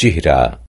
Chihra